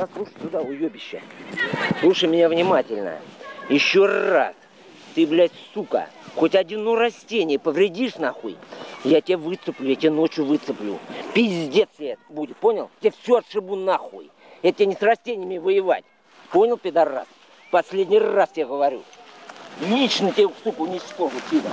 Послушай сюда, уебище. Слушай меня внимательно. Еще раз. Ты, блядь, сука, хоть одно растение повредишь нахуй, я тебе выцеплю, я тебе ночью выцеплю. Пиздец я будет, понял? Я все отшибу нахуй. Я тебе не с растениями воевать. Понял, пидорас? Последний раз тебе говорю. Лично тебе, сука, уничтожу, пидор.